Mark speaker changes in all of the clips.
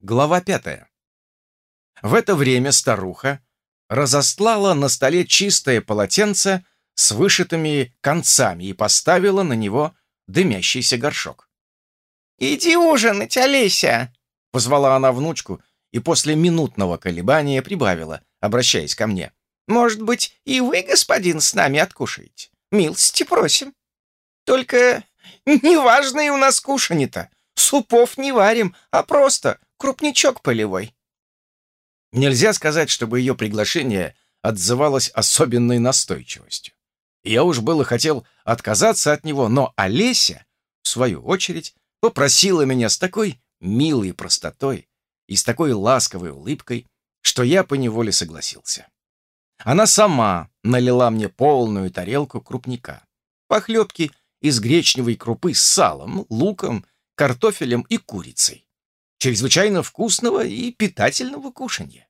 Speaker 1: Глава пятая. В это время старуха разостлала на столе чистое полотенце с вышитыми концами и поставила на него дымящийся горшок.
Speaker 2: «Иди ужинать, Олеся!»
Speaker 1: — позвала она внучку и после минутного колебания прибавила, обращаясь ко мне.
Speaker 2: «Может быть, и вы, господин, с нами откушаете? Милости просим. Только неважное у нас кушанье-то. Супов не варим, а просто крупничок полевой».
Speaker 1: Нельзя сказать, чтобы ее приглашение отзывалось особенной настойчивостью. Я уж было хотел отказаться от него, но Олеся, в свою очередь, попросила меня с такой милой простотой и с такой ласковой улыбкой, что я поневоле согласился. Она сама налила мне полную тарелку крупника, похлебки из гречневой крупы с салом, луком, картофелем и курицей. Чрезвычайно вкусного и питательного кушанья.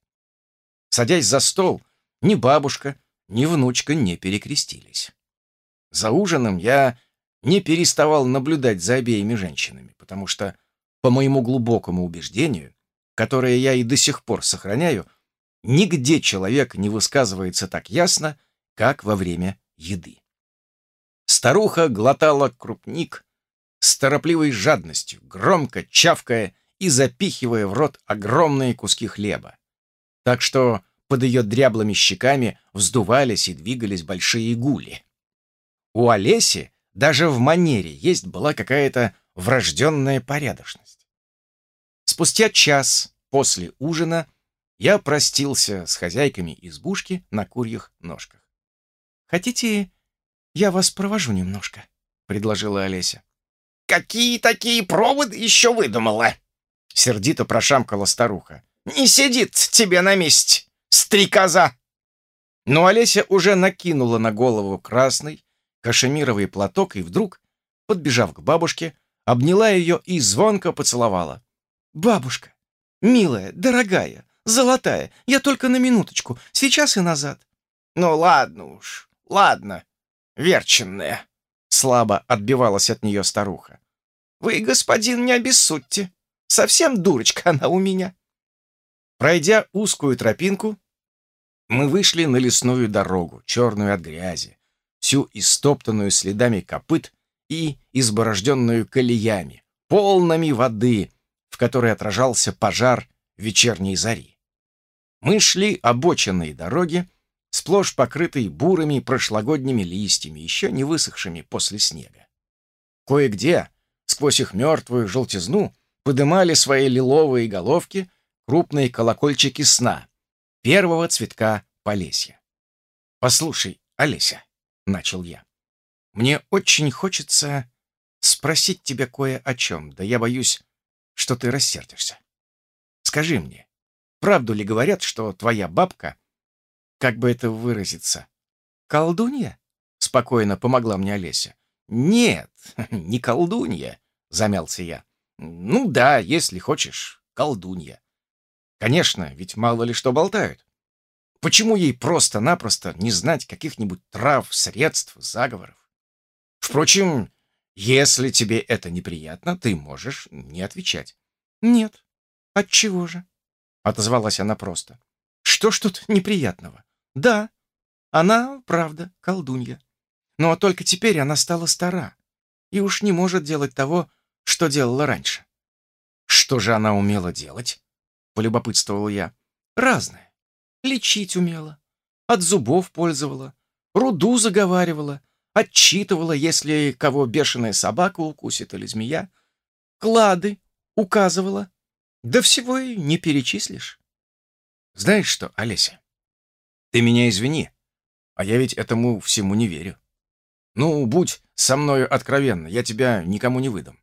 Speaker 1: Садясь за стол, ни бабушка, ни внучка не перекрестились. За ужином я не переставал наблюдать за обеими женщинами, потому что, по моему глубокому убеждению, которое я и до сих пор сохраняю, нигде человек не высказывается так ясно, как во время еды. Старуха глотала крупник с торопливой жадностью, громко чавкая и запихивая в рот огромные куски хлеба. Так что под ее дряблыми щеками вздувались и двигались большие гули. У Олеси даже в манере есть была какая-то врожденная порядочность. Спустя час после ужина я простился с хозяйками избушки на курьих ножках. «Хотите, я вас провожу немножко?» — предложила Олеся.
Speaker 2: «Какие такие проводы еще выдумала?» — сердито прошамкала старуха. «Не сидит тебе на месте, стрекоза!»
Speaker 1: Но Олеся уже накинула на голову красный кашемировый платок и вдруг, подбежав к бабушке, обняла ее и звонко поцеловала. «Бабушка, милая, дорогая, золотая, я только на минуточку, сейчас и назад».
Speaker 2: «Ну ладно уж, ладно, верченная», — слабо отбивалась от нее старуха. «Вы, господин, не обессудьте. Совсем дурочка она у меня».
Speaker 1: Пройдя узкую тропинку, мы вышли на лесную дорогу, черную от грязи, всю истоптанную следами копыт и изборожденную колеями, полными воды, в которой отражался пожар вечерней зари. Мы шли обочинные дороги, сплошь покрытые бурыми прошлогодними листьями, еще не высохшими после снега. Кое-где, сквозь их мертвую желтизну, подымали свои лиловые головки крупные колокольчики сна, первого цветка Полесья. «Послушай, Олеся», — начал я, — «мне очень хочется спросить тебя кое о чем, да я боюсь, что ты рассердишься. Скажи мне, правду ли говорят, что твоя бабка, как бы это выразиться, колдунья?» — спокойно помогла мне Олеся. «Нет, не колдунья», — замялся я. «Ну да, если хочешь, колдунья. Конечно, ведь мало ли что болтают. Почему ей просто-напросто не знать каких-нибудь трав, средств, заговоров? Впрочем, если тебе это неприятно, ты можешь не отвечать. Нет. Отчего же? Отозвалась она просто. Что ж тут неприятного? Да, она, правда, колдунья. Но только теперь она стала стара и уж не может делать того, что делала раньше. Что же она умела делать? Полюбопытствовал я. Разное лечить умела, от зубов пользовала, руду заговаривала, отчитывала, если кого бешеная собака укусит или змея, клады указывала. Да всего и не перечислишь. Знаешь что, Олеся, ты меня извини, а я ведь этому всему не верю. Ну, будь со мною откровенна, я тебя никому не выдам.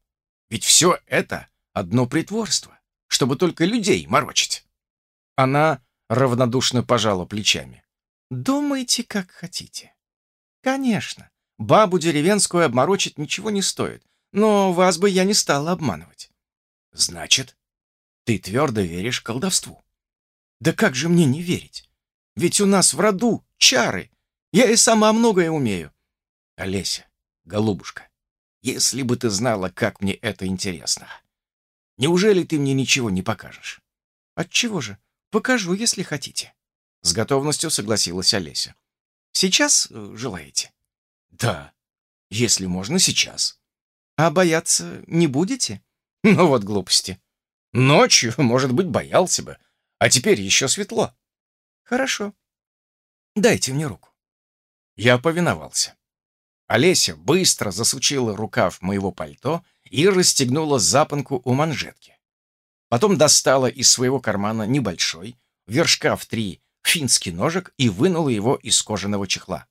Speaker 1: Ведь все это одно притворство, чтобы только людей морочить. Она равнодушно пожала плечами. «Думайте, как хотите. Конечно, бабу деревенскую обморочить ничего не стоит, но вас бы я не стала обманывать». «Значит, ты твердо веришь колдовству?» «Да как же мне не верить? Ведь у нас в роду чары. Я и сама многое умею». «Олеся, голубушка, если бы ты знала, как мне это интересно. Неужели ты мне ничего не покажешь?»
Speaker 2: «Отчего же? Покажу, если хотите». С готовностью согласилась Олеся. «Сейчас э, желаете?»
Speaker 1: «Да, если можно, сейчас».
Speaker 2: «А бояться не будете?»
Speaker 1: «Ну вот глупости. Ночью, может быть, боялся бы, а теперь еще светло».
Speaker 2: «Хорошо. Дайте мне руку».
Speaker 1: Я повиновался. Олеся быстро засучила рукав моего пальто и расстегнула запонку у манжетки. Потом достала из своего кармана небольшой, вершка в три, финский ножик и вынула его из кожаного чехла.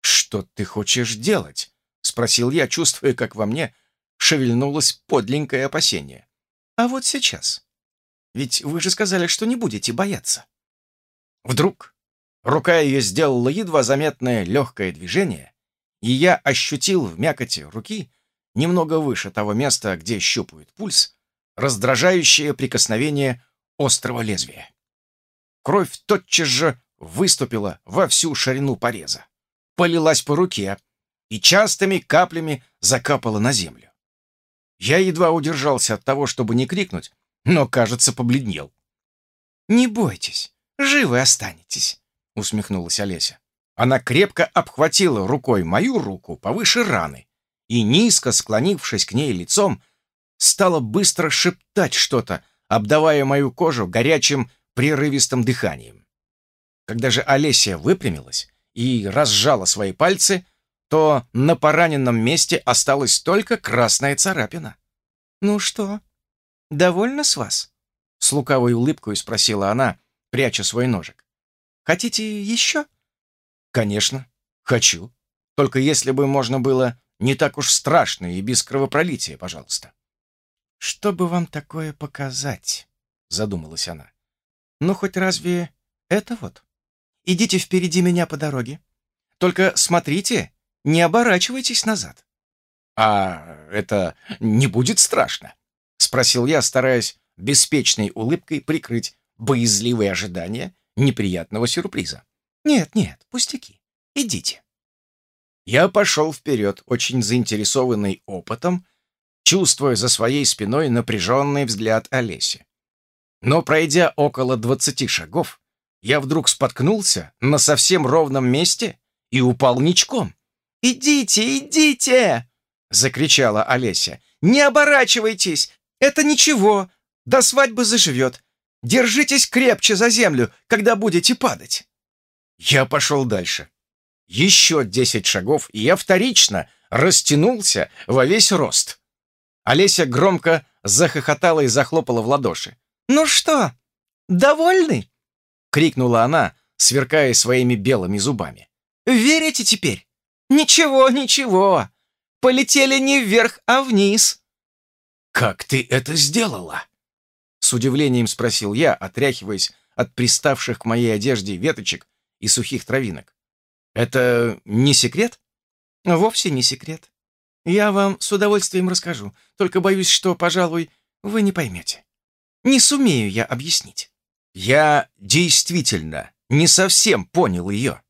Speaker 1: «Что ты хочешь делать?» — спросил я, чувствуя, как во мне шевельнулось подленькое опасение.
Speaker 2: «А вот сейчас. Ведь вы же сказали, что не будете бояться».
Speaker 1: Вдруг рука ее сделала едва заметное легкое движение, и я ощутил в мякоти руки, немного выше того места, где щупают пульс, раздражающее прикосновение острого лезвия. Кровь тотчас же выступила во всю ширину пореза, полилась по руке и частыми каплями закапала на землю. Я едва удержался от того, чтобы не крикнуть, но, кажется, побледнел.
Speaker 2: «Не бойтесь, живы останетесь», — усмехнулась Олеся.
Speaker 1: Она крепко обхватила рукой мою руку повыше раны и, низко склонившись к ней лицом, стала быстро шептать что-то, обдавая мою кожу горячим прерывистым дыханием. Когда же Олеся выпрямилась и разжала свои пальцы, то на пораненном месте осталась только красная царапина.
Speaker 2: «Ну что, довольна с вас?»
Speaker 1: С лукавой улыбкой спросила она, пряча свой ножик.
Speaker 2: «Хотите еще?»
Speaker 1: «Конечно, хочу. Только если бы можно было не так уж страшно и без кровопролития, пожалуйста».
Speaker 2: «Что бы вам такое показать?» — задумалась она. «Ну, хоть разве это вот? Идите впереди меня по дороге. Только смотрите, не оборачивайтесь назад».
Speaker 1: «А это не будет страшно?» — спросил я, стараясь беспечной улыбкой прикрыть боязливые ожидания неприятного сюрприза.
Speaker 2: «Нет, нет, пустяки. Идите».
Speaker 1: Я пошел вперед, очень заинтересованный опытом, чувствуя за своей спиной напряженный взгляд Олеси. Но, пройдя около двадцати шагов, я вдруг споткнулся на совсем ровном месте и упал ничком.
Speaker 2: «Идите, идите!» — закричала Олеся. «Не оборачивайтесь! Это ничего! До свадьбы заживет! Держитесь крепче за землю, когда будете падать!»
Speaker 1: Я пошел дальше. Еще десять шагов, и я вторично растянулся во весь рост. Олеся громко захохотала и захлопала в ладоши.
Speaker 2: «Ну что, довольны?»
Speaker 1: — крикнула она, сверкая своими белыми зубами.
Speaker 2: «Верите теперь? Ничего, ничего. Полетели не вверх, а вниз».
Speaker 1: «Как ты это сделала?» С удивлением спросил я, отряхиваясь от приставших к моей одежде веточек и сухих травинок. «Это не секрет?»
Speaker 2: «Вовсе не секрет. Я вам с удовольствием расскажу, только боюсь, что, пожалуй, вы не поймете. Не сумею я объяснить».
Speaker 1: Я действительно не совсем понял ее.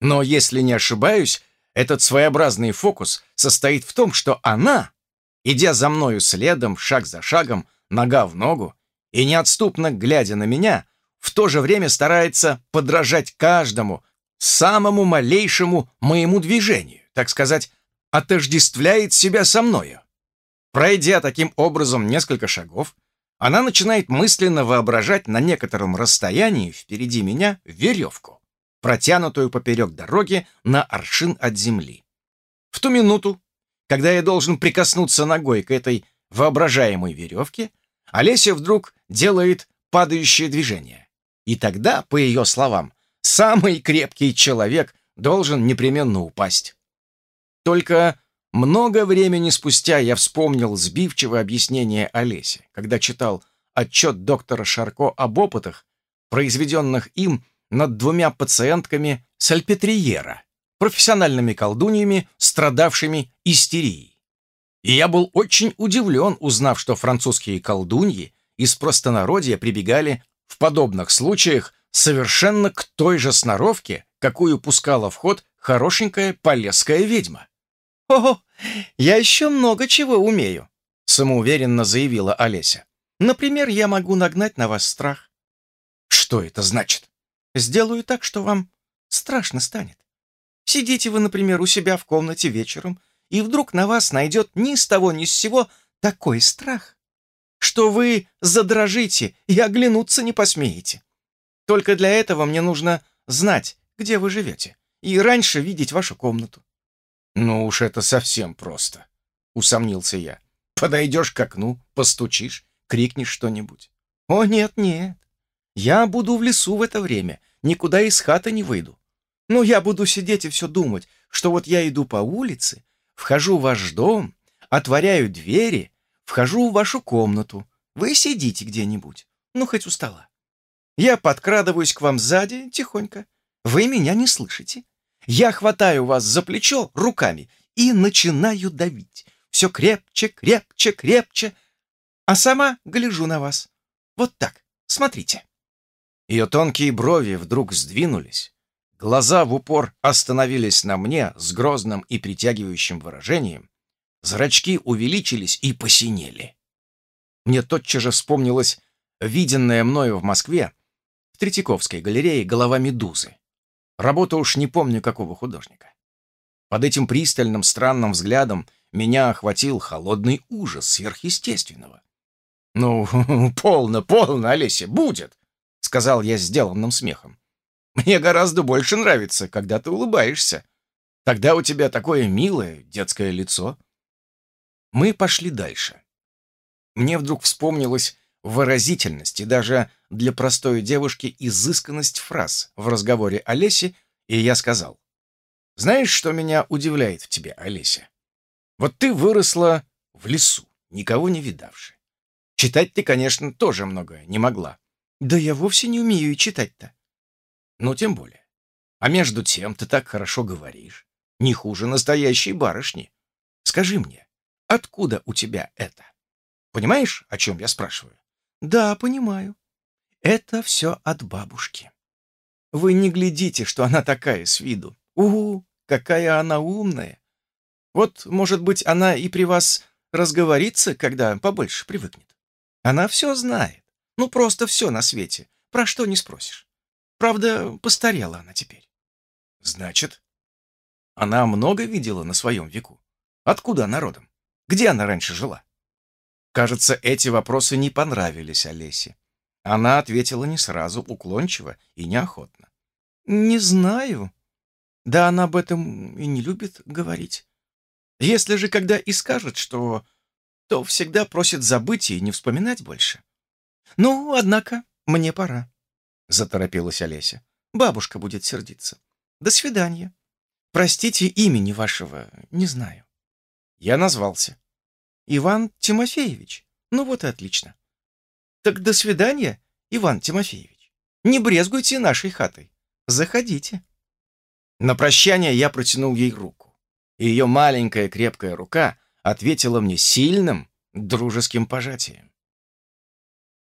Speaker 1: Но, если не ошибаюсь, этот своеобразный фокус состоит в том, что она, идя за мною следом, шаг за шагом, нога в ногу, и неотступно глядя на меня, в то же время старается подражать каждому, самому малейшему моему движению, так сказать, отождествляет себя со мною. Пройдя таким образом несколько шагов, она начинает мысленно воображать на некотором расстоянии впереди меня веревку, протянутую поперек дороги на аршин от земли. В ту минуту, когда я должен прикоснуться ногой к этой воображаемой веревке, Олеся вдруг делает падающее движение. И тогда, по ее словам, самый крепкий человек должен непременно упасть. Только много времени спустя я вспомнил сбивчивое объяснение Олеси, когда читал отчет доктора Шарко об опытах, произведенных им над двумя пациентками сальпетриера, профессиональными колдуньями, страдавшими истерией. И я был очень удивлен, узнав, что французские колдуньи из простонародья прибегали в подобных случаях совершенно к той же сноровке, какую пускала в ход хорошенькая полесская ведьма.
Speaker 2: «О, я еще много чего умею», —
Speaker 1: самоуверенно заявила Олеся.
Speaker 2: Например, я могу нагнать на вас страх.
Speaker 1: Что это значит?
Speaker 2: Сделаю так, что вам страшно станет. Сидите вы, например, у себя в комнате вечером, и вдруг на вас найдет ни с того ни с сего такой страх, что вы задрожите и оглянуться не посмеете. Только для этого мне нужно знать, где вы живете, и раньше видеть вашу комнату.
Speaker 1: «Ну уж это совсем просто», — усомнился я. «Подойдешь к окну, постучишь, крикнешь что-нибудь».
Speaker 2: «О, нет-нет, я буду в лесу в это время, никуда из хаты не выйду. Но я буду сидеть и все думать, что вот я иду по улице, вхожу в ваш дом, отворяю двери, вхожу в вашу комнату. Вы сидите где-нибудь, ну, хоть у стола. Я подкрадываюсь к вам сзади тихонько. Вы меня не слышите. Я хватаю вас за плечо руками и начинаю давить. Все крепче, крепче, крепче. А сама гляжу на вас. Вот так, смотрите.
Speaker 1: Ее тонкие брови вдруг сдвинулись. Глаза в упор остановились на мне с грозным и притягивающим выражением. Зрачки увеличились и посинели. Мне тотчас же вспомнилось виденное мною в Москве в Третьяковской галерее голова медузы. Работа уж не помню какого художника. Под этим пристальным странным взглядом меня охватил холодный ужас сверхъестественного. «Ну, полно, полно, Олеся, будет!» — сказал я сделанным смехом. «Мне гораздо больше нравится, когда ты улыбаешься. Тогда у тебя такое милое детское лицо». Мы пошли дальше. Мне вдруг вспомнилась выразительность и даже для простой девушки изысканность фраз в разговоре Олеси, и я сказал, «Знаешь, что меня удивляет в тебе, Олеся? Вот ты выросла в лесу, никого не видавши. Читать ты, конечно, тоже многое не могла.
Speaker 2: Да я вовсе не умею и читать-то.
Speaker 1: Ну, тем более. А между тем ты так хорошо говоришь. Не хуже настоящей барышни. Скажи мне, откуда у тебя это? Понимаешь, о чем я спрашиваю?
Speaker 2: Да, понимаю. Это все от бабушки. Вы не глядите, что она такая с виду. У, какая она умная. Вот, может быть, она и при вас разговорится, когда побольше привыкнет. Она все знает. Ну, просто все на свете. Про что не спросишь. Правда, постарела она теперь.
Speaker 1: Значит, она много видела на своем веку? Откуда она родом? Где она раньше жила? Кажется, эти вопросы не понравились Олесе. Она ответила не сразу, уклончиво и неохотно.
Speaker 2: «Не знаю. Да она об этом и не любит говорить. Если же когда и скажет, что... то всегда просит забыть и не вспоминать больше. Ну, однако, мне пора», — заторопилась Олеся. «Бабушка будет сердиться. До свидания. Простите, имени вашего не знаю».
Speaker 1: Я назвался.
Speaker 2: Иван Тимофеевич. Ну вот и отлично. Так до свидания, Иван Тимофеевич. Не брезгуйте нашей хатой. Заходите.
Speaker 1: На прощание я протянул ей руку, и ее маленькая крепкая рука ответила мне сильным дружеским пожатием.